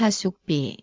하숙비